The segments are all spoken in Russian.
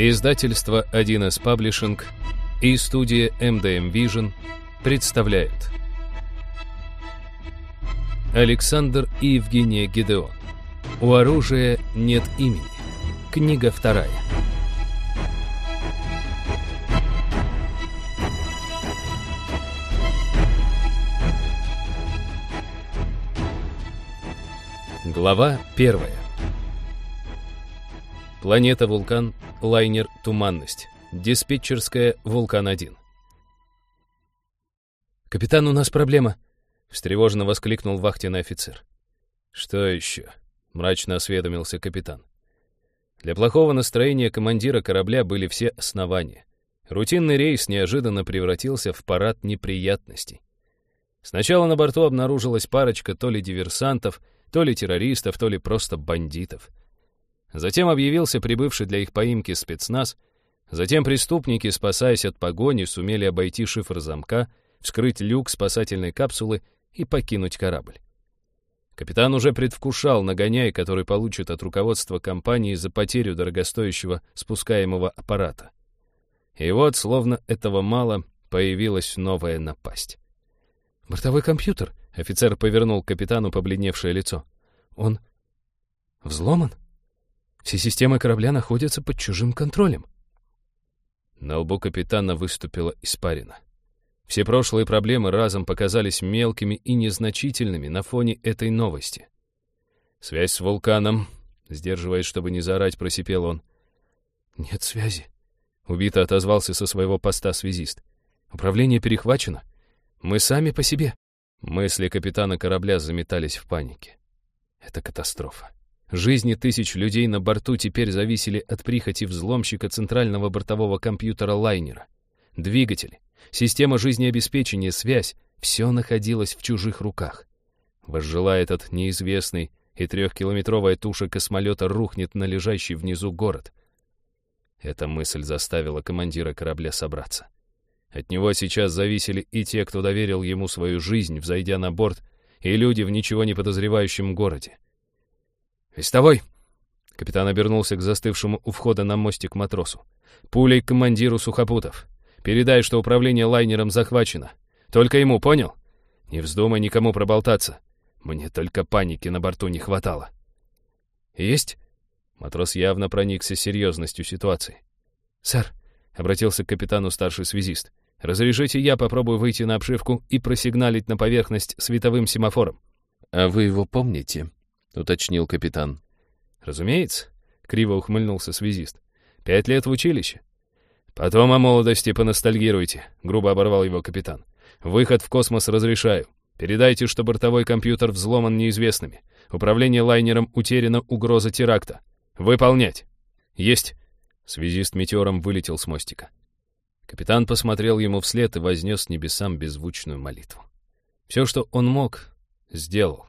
Издательство 1С Паблишинг и студия MDM Vision представляют Александр и Евгения Гидеон. У оружия нет имени Книга вторая. Глава первая. Планета Вулкан, лайнер Туманность, диспетчерская Вулкан-1. «Капитан, у нас проблема!» — встревоженно воскликнул вахтенный офицер. «Что еще?» — мрачно осведомился капитан. Для плохого настроения командира корабля были все основания. Рутинный рейс неожиданно превратился в парад неприятностей. Сначала на борту обнаружилась парочка то ли диверсантов, то ли террористов, то ли просто бандитов — Затем объявился прибывший для их поимки спецназ. Затем преступники, спасаясь от погони, сумели обойти шифр замка, вскрыть люк спасательной капсулы и покинуть корабль. Капитан уже предвкушал нагоняй, который получит от руководства компании за потерю дорогостоящего спускаемого аппарата. И вот, словно этого мало, появилась новая напасть. «Бортовой компьютер?» — офицер повернул к капитану побледневшее лицо. «Он взломан?» Все системы корабля находятся под чужим контролем. На лбу капитана выступила испарина. Все прошлые проблемы разом показались мелкими и незначительными на фоне этой новости. «Связь с вулканом», — сдерживаясь, чтобы не заорать, просипел он. «Нет связи», — убито отозвался со своего поста связист. «Управление перехвачено. Мы сами по себе». Мысли капитана корабля заметались в панике. Это катастрофа. Жизни тысяч людей на борту теперь зависели от прихоти взломщика центрального бортового компьютера лайнера. Двигатели, система жизнеобеспечения, связь — все находилось в чужих руках. Возжила этот неизвестный, и трехкилометровая туша космолета рухнет на лежащий внизу город. Эта мысль заставила командира корабля собраться. От него сейчас зависели и те, кто доверил ему свою жизнь, взойдя на борт, и люди в ничего не подозревающем городе. «Вестовой!» Капитан обернулся к застывшему у входа на мостик матросу. «Пулей к командиру сухопутов. Передай, что управление лайнером захвачено. Только ему, понял? Не вздумай никому проболтаться. Мне только паники на борту не хватало». «Есть?» Матрос явно проникся серьезностью ситуации. «Сэр», — обратился к капитану старший связист, «разрешите я попробую выйти на обшивку и просигналить на поверхность световым семафором». «А вы его помните?» — уточнил капитан. «Разумеется», — криво ухмыльнулся связист. «Пять лет в училище». «Потом о молодости поностальгируйте», — грубо оборвал его капитан. «Выход в космос разрешаю. Передайте, что бортовой компьютер взломан неизвестными. Управление лайнером утеряно, угроза теракта. Выполнять!» «Есть!» Связист метеором вылетел с мостика. Капитан посмотрел ему вслед и вознес небесам беззвучную молитву. Все, что он мог, сделал.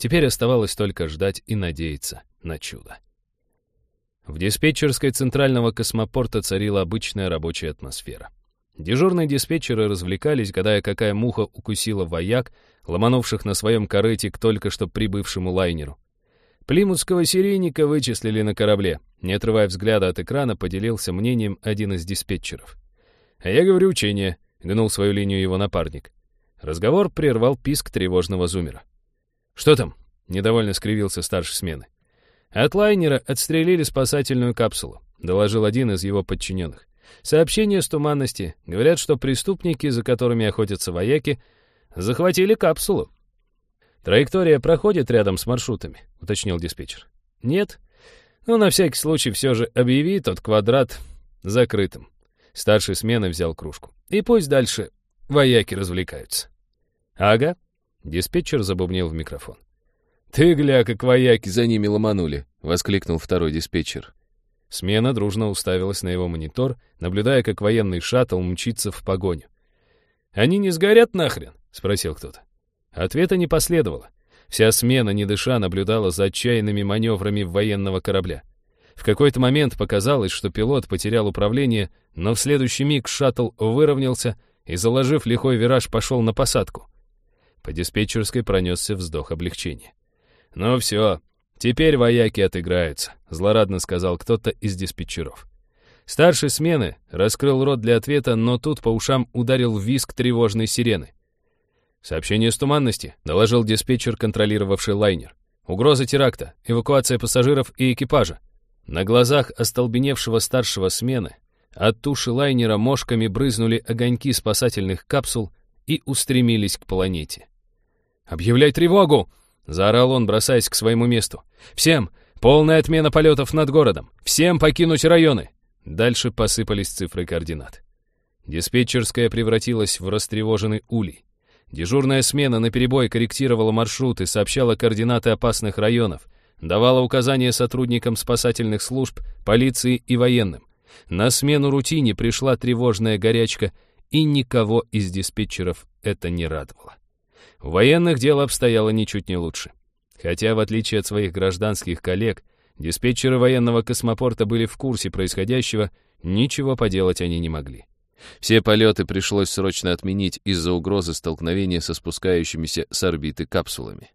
Теперь оставалось только ждать и надеяться на чудо. В диспетчерской центрального космопорта царила обычная рабочая атмосфера. Дежурные диспетчеры развлекались, гадая, какая муха укусила вояк, ломанувших на своем корыте к только что прибывшему лайнеру. Плимутского серийника вычислили на корабле. Не отрывая взгляда от экрана, поделился мнением один из диспетчеров. «А я говорю учение», — гнул свою линию его напарник. Разговор прервал писк тревожного зумера. «Что там?» — недовольно скривился старший смены. «От лайнера отстрелили спасательную капсулу», — доложил один из его подчиненных. «Сообщение с туманности. Говорят, что преступники, за которыми охотятся вояки, захватили капсулу». «Траектория проходит рядом с маршрутами», — уточнил диспетчер. «Нет. Но на всякий случай все же объяви тот квадрат закрытым». Старший смены взял кружку. «И пусть дальше вояки развлекаются». «Ага», Диспетчер забубнил в микрофон. «Ты, гля, как вояки за ними ломанули!» — воскликнул второй диспетчер. Смена дружно уставилась на его монитор, наблюдая, как военный шаттл мчится в погоню. «Они не сгорят нахрен?» — спросил кто-то. Ответа не последовало. Вся смена, не дыша, наблюдала за отчаянными маневрами военного корабля. В какой-то момент показалось, что пилот потерял управление, но в следующий миг шаттл выровнялся и, заложив лихой вираж, пошел на посадку. По диспетчерской пронесся вздох облегчения. «Ну все, теперь вояки отыграются», — злорадно сказал кто-то из диспетчеров. Старший смены раскрыл рот для ответа, но тут по ушам ударил визг тревожной сирены. «Сообщение с туманности», — доложил диспетчер, контролировавший лайнер. «Угроза теракта, эвакуация пассажиров и экипажа». На глазах остолбеневшего старшего смены от туши лайнера мошками брызнули огоньки спасательных капсул и устремились к планете. «Объявляй тревогу!» — заорал он, бросаясь к своему месту. «Всем! Полная отмена полетов над городом! Всем покинуть районы! Дальше посыпались цифры координат. Диспетчерская превратилась в растревоженный улей. Дежурная смена наперебой корректировала маршруты, сообщала координаты опасных районов, давала указания сотрудникам спасательных служб, полиции и военным. На смену рутине пришла тревожная горячка, и никого из диспетчеров это не радовало. У военных дело обстояло ничуть не лучше. Хотя, в отличие от своих гражданских коллег, Диспетчеры военного космопорта были в курсе происходящего, ничего поделать они не могли. Все полеты пришлось срочно отменить из-за угрозы столкновения со спускающимися с орбиты капсулами.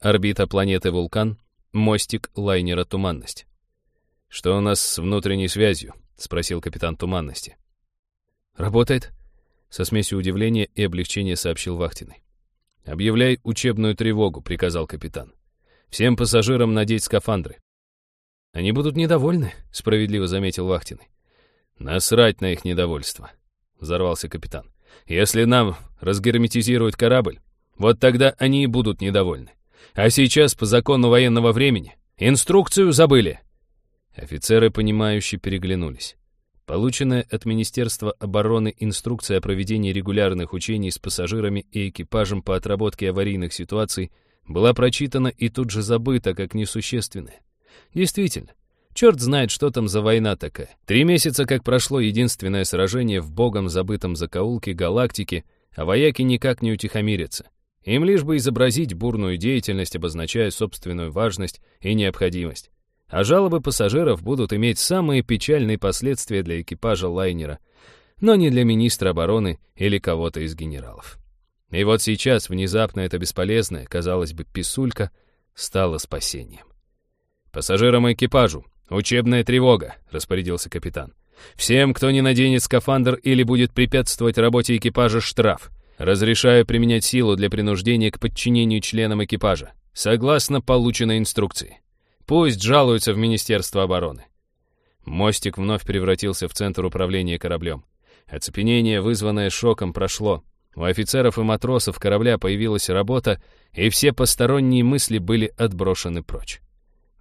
Орбита планеты Вулкан, мостик лайнера «Туманность». «Что у нас с внутренней связью?» — спросил капитан «Туманности». «Работает», — со смесью удивления и облегчения сообщил Вахтиной. «Объявляй учебную тревогу», — приказал капитан. «Всем пассажирам надеть скафандры. «Они будут недовольны», — справедливо заметил Вахтиный. «Насрать на их недовольство», — взорвался капитан. «Если нам разгерметизируют корабль, вот тогда они и будут недовольны. А сейчас, по закону военного времени, инструкцию забыли». Офицеры, понимающие, переглянулись. Полученная от Министерства обороны инструкция о проведении регулярных учений с пассажирами и экипажем по отработке аварийных ситуаций была прочитана и тут же забыта как несущественная. Действительно, черт знает, что там за война такая. Три месяца как прошло единственное сражение в богом забытом закоулке галактики, а вояки никак не утихомирятся. Им лишь бы изобразить бурную деятельность, обозначая собственную важность и необходимость. А жалобы пассажиров будут иметь самые печальные последствия для экипажа лайнера, но не для министра обороны или кого-то из генералов. И вот сейчас внезапно эта бесполезная, казалось бы, писулька стала спасением. «Пассажирам и экипажу! Учебная тревога!» — распорядился капитан. «Всем, кто не наденет скафандр или будет препятствовать работе экипажа, штраф. Разрешаю применять силу для принуждения к подчинению членам экипажа, согласно полученной инструкции. Пусть жалуются в Министерство обороны». Мостик вновь превратился в центр управления кораблем. Оцепенение, вызванное шоком, прошло. У офицеров и матросов корабля появилась работа, и все посторонние мысли были отброшены прочь.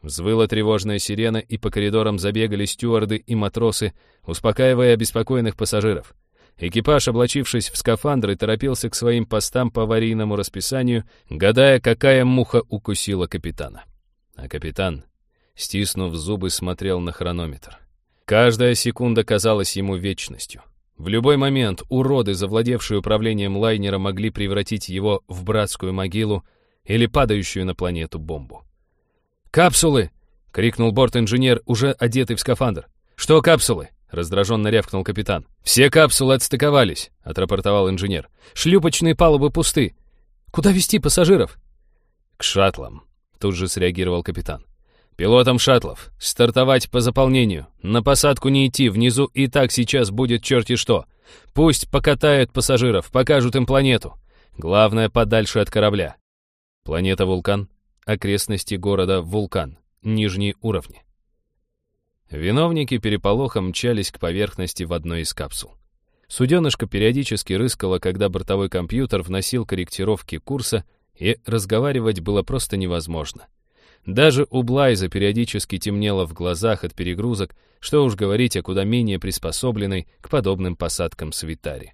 Взвыла тревожная сирена, и по коридорам забегали стюарды и матросы, успокаивая обеспокоенных пассажиров. Экипаж, облачившись в скафандры, торопился к своим постам по аварийному расписанию, гадая, какая муха укусила капитана. А капитан, стиснув зубы, смотрел на хронометр. Каждая секунда казалась ему вечностью. В любой момент уроды, завладевшие управлением лайнера, могли превратить его в братскую могилу или падающую на планету бомбу. «Капсулы!» — крикнул борт-инженер, уже одетый в скафандр. «Что капсулы?» — раздраженно рявкнул капитан. «Все капсулы отстыковались», — отрапортовал инженер. «Шлюпочные палубы пусты. Куда вести пассажиров?» «К шаттлам», — тут же среагировал капитан. «Пилотам шаттлов. Стартовать по заполнению. На посадку не идти, внизу и так сейчас будет черти что. Пусть покатают пассажиров, покажут им планету. Главное, подальше от корабля». Планета-вулкан окрестности города Вулкан, нижние уровни. Виновники переполоха мчались к поверхности в одной из капсул. Суденышко периодически рыскало, когда бортовой компьютер вносил корректировки курса, и разговаривать было просто невозможно. Даже у Блайза периодически темнело в глазах от перегрузок, что уж говорить о куда менее приспособленной к подобным посадкам свитаре.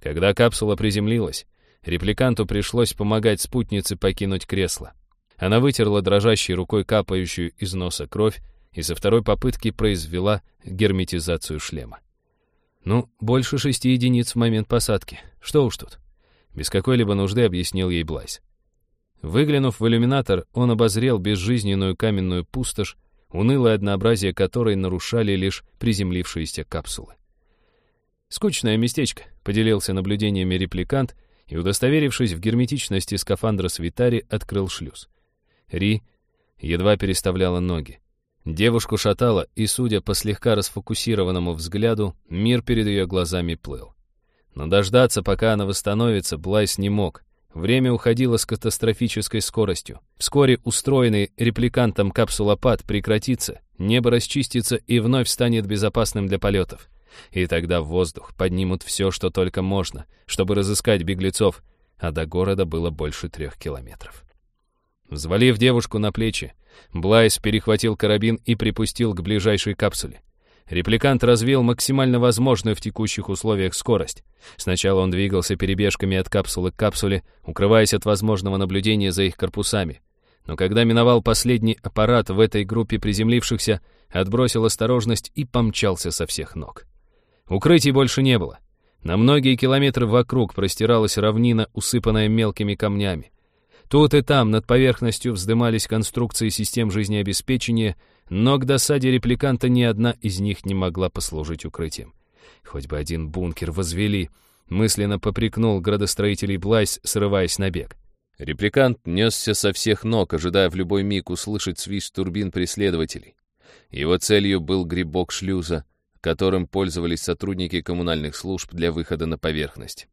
Когда капсула приземлилась, репликанту пришлось помогать спутнице покинуть кресло. Она вытерла дрожащей рукой капающую из носа кровь и со второй попытки произвела герметизацию шлема. Ну, больше шести единиц в момент посадки. Что уж тут. Без какой-либо нужды объяснил ей Блайс. Выглянув в иллюминатор, он обозрел безжизненную каменную пустошь, унылое однообразие которой нарушали лишь приземлившиеся капсулы. «Скучное местечко», — поделился наблюдениями репликант и, удостоверившись в герметичности скафандра Свитари, открыл шлюз. Ри едва переставляла ноги. Девушку шатало, и, судя по слегка расфокусированному взгляду, мир перед ее глазами плыл. Но дождаться, пока она восстановится, Блайс не мог. Время уходило с катастрофической скоростью. Вскоре устроенный репликантом капсулопад прекратится, небо расчистится и вновь станет безопасным для полетов. И тогда в воздух поднимут все, что только можно, чтобы разыскать беглецов, а до города было больше трех километров. Взвалив девушку на плечи, Блайс перехватил карабин и припустил к ближайшей капсуле. Репликант развил максимально возможную в текущих условиях скорость. Сначала он двигался перебежками от капсулы к капсуле, укрываясь от возможного наблюдения за их корпусами. Но когда миновал последний аппарат в этой группе приземлившихся, отбросил осторожность и помчался со всех ног. Укрытий больше не было. На многие километры вокруг простиралась равнина, усыпанная мелкими камнями. Тут и там над поверхностью вздымались конструкции систем жизнеобеспечения, но к досаде репликанта ни одна из них не могла послужить укрытием. Хоть бы один бункер возвели, мысленно попрекнул градостроителей Блайс, срываясь на бег. Репликант несся со всех ног, ожидая в любой миг услышать свист турбин преследователей. Его целью был грибок шлюза, которым пользовались сотрудники коммунальных служб для выхода на поверхность.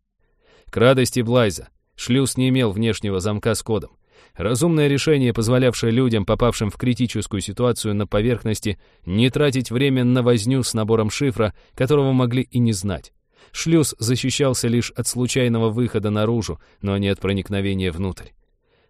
К радости Блайза, шлюз не имел внешнего замка с кодом. Разумное решение, позволявшее людям, попавшим в критическую ситуацию на поверхности, не тратить время на возню с набором шифра, которого могли и не знать. Шлюз защищался лишь от случайного выхода наружу, но не от проникновения внутрь.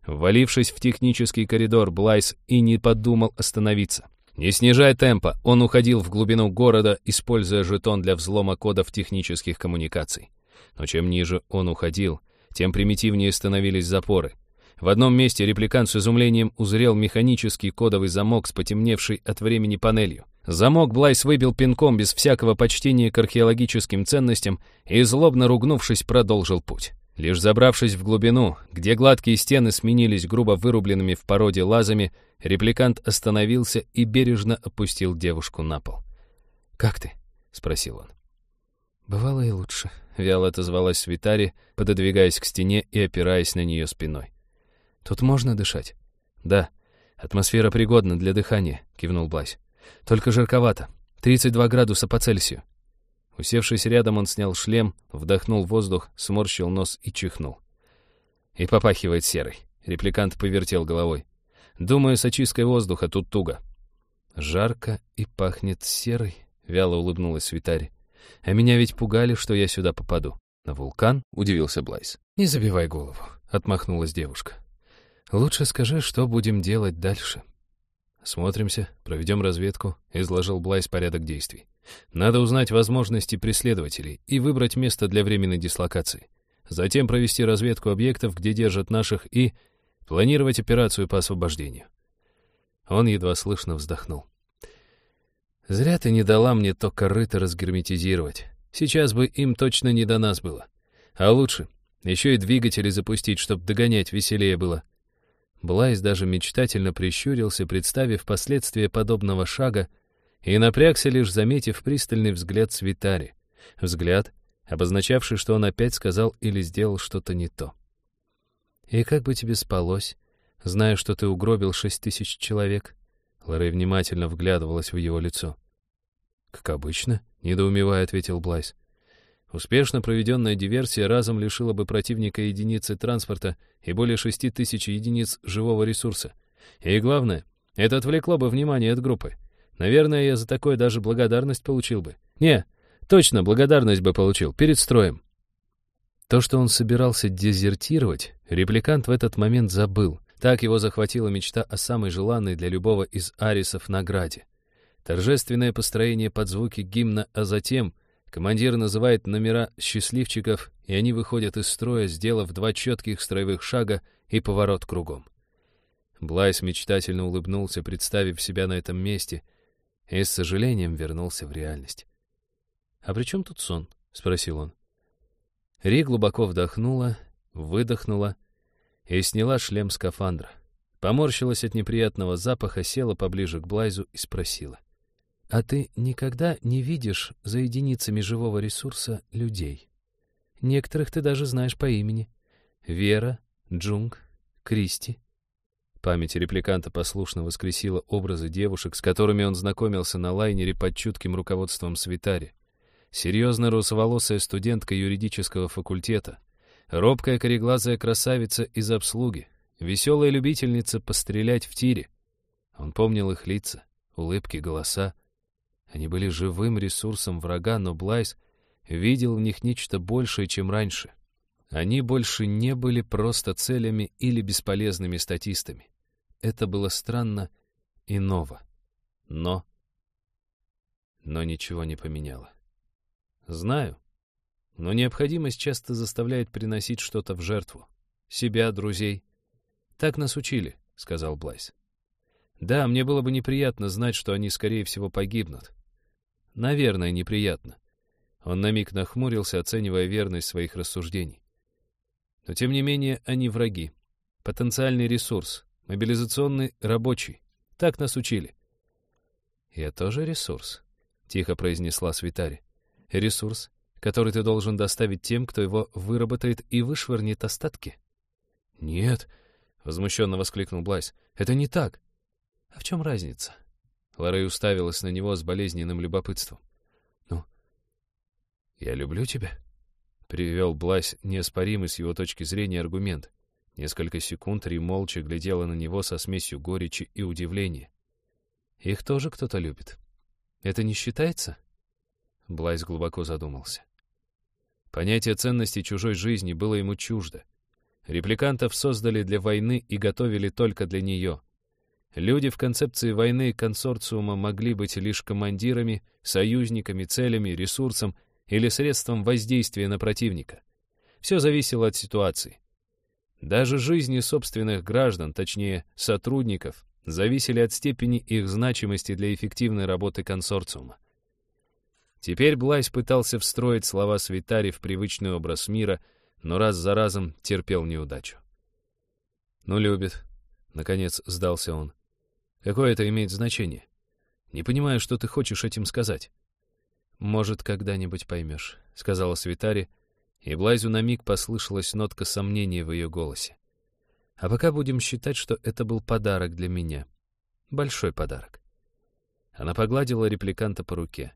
Ввалившись в технический коридор, Блайс и не подумал остановиться. Не снижая темпа, он уходил в глубину города, используя жетон для взлома кодов технических коммуникаций. Но чем ниже он уходил, тем примитивнее становились запоры. В одном месте репликант с изумлением узрел механический кодовый замок с потемневшей от времени панелью. Замок Блайс выбил пинком без всякого почтения к археологическим ценностям и, злобно ругнувшись, продолжил путь. Лишь забравшись в глубину, где гладкие стены сменились грубо вырубленными в породе лазами, репликант остановился и бережно опустил девушку на пол. «Как ты?» — спросил он. «Бывало и лучше», — вяло отозвалась Свитари, пододвигаясь к стене и опираясь на нее спиной. «Тут можно дышать?» «Да, атмосфера пригодна для дыхания», — кивнул Блась. «Только жарковато. 32 градуса по Цельсию». Усевшись рядом, он снял шлем, вдохнул воздух, сморщил нос и чихнул. «И попахивает серой», — репликант повертел головой. «Думаю, с очисткой воздуха тут туго». «Жарко и пахнет серой», — вяло улыбнулась Свитари. «А меня ведь пугали, что я сюда попаду». «На вулкан?» — удивился Блайс. «Не забивай голову», — отмахнулась девушка. Лучше скажи, что будем делать дальше. Смотримся, проведем разведку, изложил Блайс порядок действий. Надо узнать возможности преследователей и выбрать место для временной дислокации. Затем провести разведку объектов, где держат наших, и планировать операцию по освобождению. Он едва слышно вздохнул. «Зря ты не дала мне то корыто разгерметизировать. Сейчас бы им точно не до нас было. А лучше еще и двигатели запустить, чтобы догонять веселее было. Блайс даже мечтательно прищурился, представив последствия подобного шага, и напрягся, лишь заметив пристальный взгляд Свитари. Взгляд, обозначавший, что он опять сказал или сделал что-то не то. «И как бы тебе спалось, зная, что ты угробил шесть тысяч человек?» Лорей внимательно вглядывалась в его лицо. «Как обычно», — недоумевая ответил Блайс. Успешно проведенная диверсия разом лишила бы противника единицы транспорта и более шести тысяч единиц живого ресурса. И главное, это отвлекло бы внимание от группы. Наверное, я за такое даже благодарность получил бы. Не, точно благодарность бы получил, перед строем. То, что он собирался дезертировать, репликант в этот момент забыл. Так его захватила мечта о самой желанной для любого из арисов награде. Торжественное построение под звуки гимна, а затем — Командир называет номера счастливчиков, и они выходят из строя, сделав два четких строевых шага и поворот кругом. Блайс мечтательно улыбнулся, представив себя на этом месте, и с сожалением вернулся в реальность. «А при чем тут сон?» — спросил он. Ри глубоко вдохнула, выдохнула и сняла шлем скафандра. Поморщилась от неприятного запаха, села поближе к Блайзу и спросила. А ты никогда не видишь за единицами живого ресурса людей. Некоторых ты даже знаешь по имени. Вера, Джунг, Кристи. Память репликанта послушно воскресила образы девушек, с которыми он знакомился на лайнере под чутким руководством Свитари. Серьезная русоволосая студентка юридического факультета, робкая кареглазая красавица из обслуги, веселая любительница пострелять в тире. Он помнил их лица, улыбки, голоса. Они были живым ресурсом врага, но Блайс видел в них нечто большее, чем раньше. Они больше не были просто целями или бесполезными статистами. Это было странно и ново. Но... Но ничего не поменяло. Знаю. Но необходимость часто заставляет приносить что-то в жертву. Себя, друзей. Так нас учили, — сказал Блайс. Да, мне было бы неприятно знать, что они, скорее всего, погибнут. Наверное, неприятно. Он на миг нахмурился, оценивая верность своих рассуждений. Но, тем не менее, они враги. Потенциальный ресурс, мобилизационный рабочий. Так нас учили. «Я тоже ресурс», — тихо произнесла Свитари. «Ресурс, который ты должен доставить тем, кто его выработает и вышвырнет остатки». «Нет», — возмущенно воскликнул Блайс, — «это не так». «А в чем разница?» Лоррей уставилась на него с болезненным любопытством. «Ну, я люблю тебя», — привел Блайс неоспоримый с его точки зрения аргумент. Несколько секунд Ри молча глядела на него со смесью горечи и удивления. «Их тоже кто-то любит. Это не считается?» Блайс глубоко задумался. Понятие ценности чужой жизни было ему чуждо. Репликантов создали для войны и готовили только для нее. Люди в концепции войны консорциума могли быть лишь командирами, союзниками, целями, ресурсом или средством воздействия на противника. Все зависело от ситуации. Даже жизни собственных граждан, точнее, сотрудников, зависели от степени их значимости для эффективной работы консорциума. Теперь Блайс пытался встроить слова Свитари в привычный образ мира, но раз за разом терпел неудачу. «Ну, любит», — наконец сдался он. «Какое это имеет значение? Не понимаю, что ты хочешь этим сказать». «Может, когда-нибудь поймешь», — сказала Свитари, и Блайзу на миг послышалась нотка сомнения в ее голосе. «А пока будем считать, что это был подарок для меня. Большой подарок». Она погладила репликанта по руке.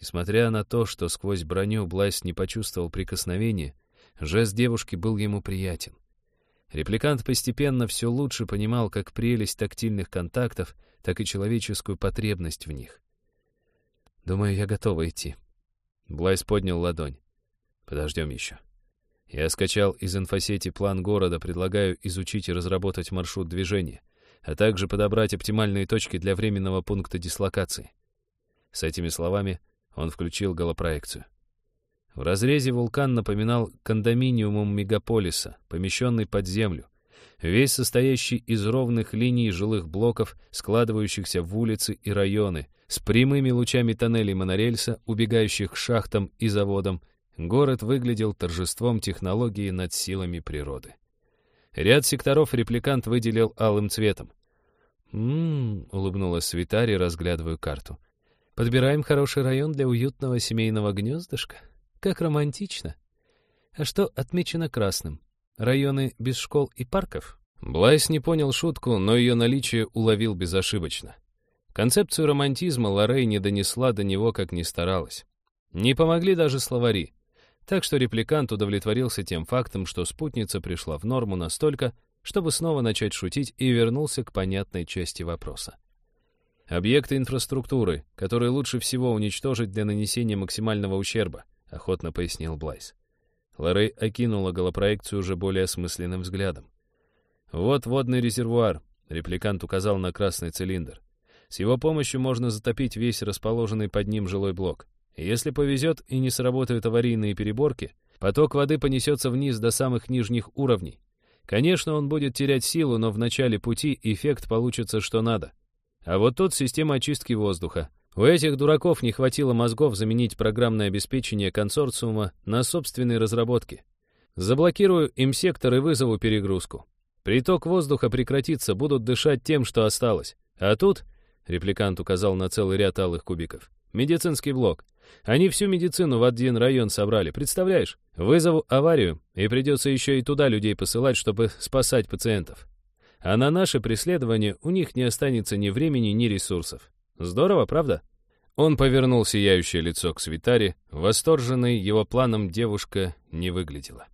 Несмотря на то, что сквозь броню Блайс не почувствовал прикосновения, жест девушки был ему приятен. Репликант постепенно все лучше понимал как прелесть тактильных контактов, так и человеческую потребность в них. «Думаю, я готова идти». Блайс поднял ладонь. Подождем еще. Я скачал из инфосети план города, предлагаю изучить и разработать маршрут движения, а также подобрать оптимальные точки для временного пункта дислокации. С этими словами он включил голопроекцию. В разрезе вулкан напоминал кондоминиумум мегаполиса, помещенный под землю, весь состоящий из ровных линий жилых блоков, складывающихся в улицы и районы, с прямыми лучами тоннелей монорельса, убегающих к шахтам и заводам, Город выглядел торжеством технологии над силами природы. Ряд секторов репликант выделил алым цветом. «М-м-м», улыбнулась Свитари, разглядывая карту. «Подбираем хороший район для уютного семейного гнездышка. Как романтично. А что отмечено красным? Районы без школ и парков?» Блайс не понял шутку, но ее наличие уловил безошибочно. Концепцию романтизма Лоррей не донесла до него, как ни старалась. Не помогли даже словари. Так что репликант удовлетворился тем фактом, что спутница пришла в норму настолько, чтобы снова начать шутить и вернулся к понятной части вопроса. «Объекты инфраструктуры, которые лучше всего уничтожить для нанесения максимального ущерба», — охотно пояснил Блайс. Лоррей окинула голопроекцию уже более осмысленным взглядом. «Вот водный резервуар», — репликант указал на красный цилиндр. «С его помощью можно затопить весь расположенный под ним жилой блок. Если повезет и не сработают аварийные переборки, поток воды понесется вниз до самых нижних уровней. Конечно, он будет терять силу, но в начале пути эффект получится что надо. А вот тут система очистки воздуха. У этих дураков не хватило мозгов заменить программное обеспечение консорциума на собственные разработки. Заблокирую им сектор и вызову перегрузку. Приток воздуха прекратится, будут дышать тем, что осталось. А тут, репликант указал на целый ряд алых кубиков, медицинский блок. Они всю медицину в один район собрали, представляешь? Вызову аварию, и придется еще и туда людей посылать, чтобы спасать пациентов. А на наше преследование у них не останется ни времени, ни ресурсов. Здорово, правда? Он повернул сияющее лицо к Свитаре, восторженной его планом девушка не выглядела.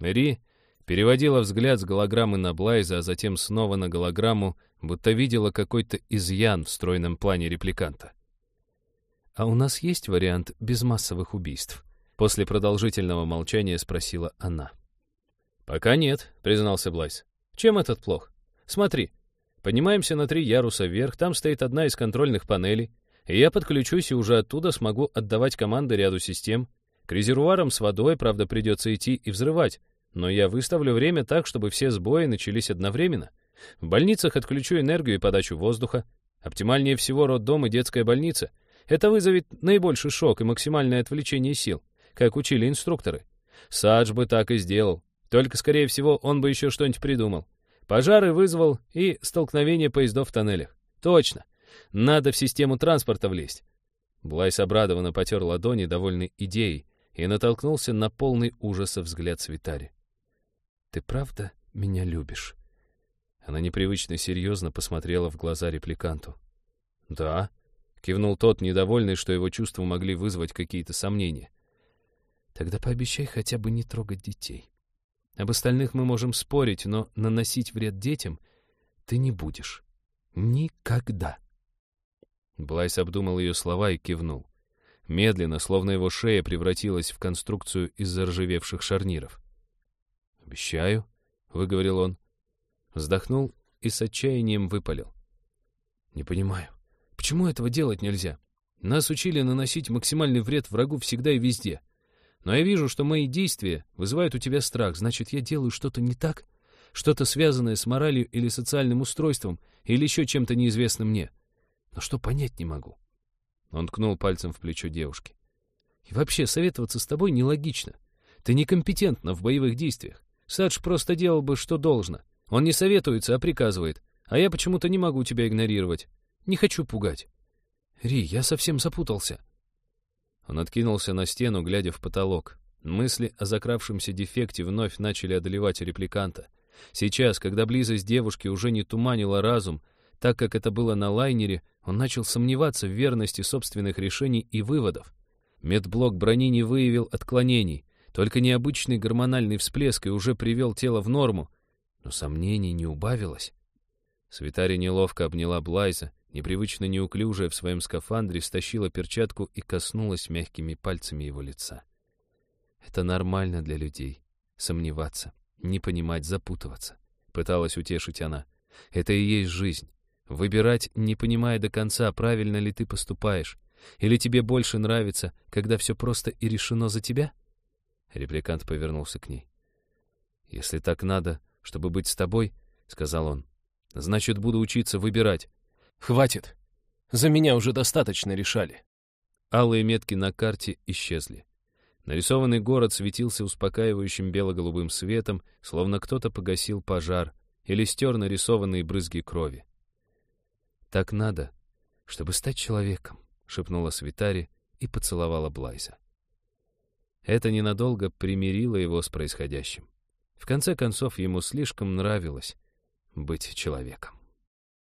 Ри переводила взгляд с голограммы на Блайза, а затем снова на голограмму, будто видела какой-то изъян в стройном плане репликанта. «А у нас есть вариант без массовых убийств?» После продолжительного молчания спросила она. «Пока нет», — признался Блайз. «Чем этот плох? Смотри, поднимаемся на три яруса вверх, там стоит одна из контрольных панелей, и я подключусь и уже оттуда смогу отдавать команды ряду систем. К резервуарам с водой, правда, придется идти и взрывать, но я выставлю время так, чтобы все сбои начались одновременно. В больницах отключу энергию и подачу воздуха. Оптимальнее всего роддом и детская больница. Это вызовет наибольший шок и максимальное отвлечение сил, как учили инструкторы. Садж бы так и сделал. Только, скорее всего, он бы еще что-нибудь придумал. Пожары вызвал и столкновение поездов в тоннелях. Точно. Надо в систему транспорта влезть. Блайс обрадованно потер ладони, довольный идеей, и натолкнулся на полный ужаса взгляд Свитари. «Ты правда меня любишь?» Она непривычно серьезно посмотрела в глаза репликанту. «Да», — кивнул тот, недовольный, что его чувства могли вызвать какие-то сомнения. «Тогда пообещай хотя бы не трогать детей. Об остальных мы можем спорить, но наносить вред детям ты не будешь. Никогда». Блайс обдумал ее слова и кивнул. Медленно, словно его шея превратилась в конструкцию из заржавевших шарниров. «Обещаю», — выговорил он. Вздохнул и с отчаянием выпалил. «Не понимаю, почему этого делать нельзя? Нас учили наносить максимальный вред врагу всегда и везде. Но я вижу, что мои действия вызывают у тебя страх, значит, я делаю что-то не так? Что-то связанное с моралью или социальным устройством, или еще чем-то неизвестным мне но что понять не могу. Он ткнул пальцем в плечо девушки. И вообще, советоваться с тобой нелогично. Ты некомпетентна в боевых действиях. Садж просто делал бы, что должно. Он не советуется, а приказывает. А я почему-то не могу тебя игнорировать. Не хочу пугать. Ри, я совсем запутался. Он откинулся на стену, глядя в потолок. Мысли о закравшемся дефекте вновь начали одолевать репликанта. Сейчас, когда близость девушки уже не туманила разум, так как это было на лайнере, он начал сомневаться в верности собственных решений и выводов. Медблок брони не выявил отклонений, только необычный гормональный всплеск и уже привел тело в норму, но сомнений не убавилось. Свитари неловко обняла Блайза, непривычно неуклюжая в своем скафандре, стащила перчатку и коснулась мягкими пальцами его лица. Это нормально для людей — сомневаться, не понимать, запутываться, — пыталась утешить она. Это и есть жизнь. Выбирать, не понимая до конца, правильно ли ты поступаешь. Или тебе больше нравится, когда все просто и решено за тебя? Репликант повернулся к ней. «Если так надо, чтобы быть с тобой, — сказал он, — значит, буду учиться выбирать. Хватит. За меня уже достаточно решали». Алые метки на карте исчезли. Нарисованный город светился успокаивающим бело-голубым светом, словно кто-то погасил пожар или стер нарисованные брызги крови. «Так надо, чтобы стать человеком», — шепнула Свитари и поцеловала Блайза. Это ненадолго примирило его с происходящим. В конце концов, ему слишком нравилось быть человеком.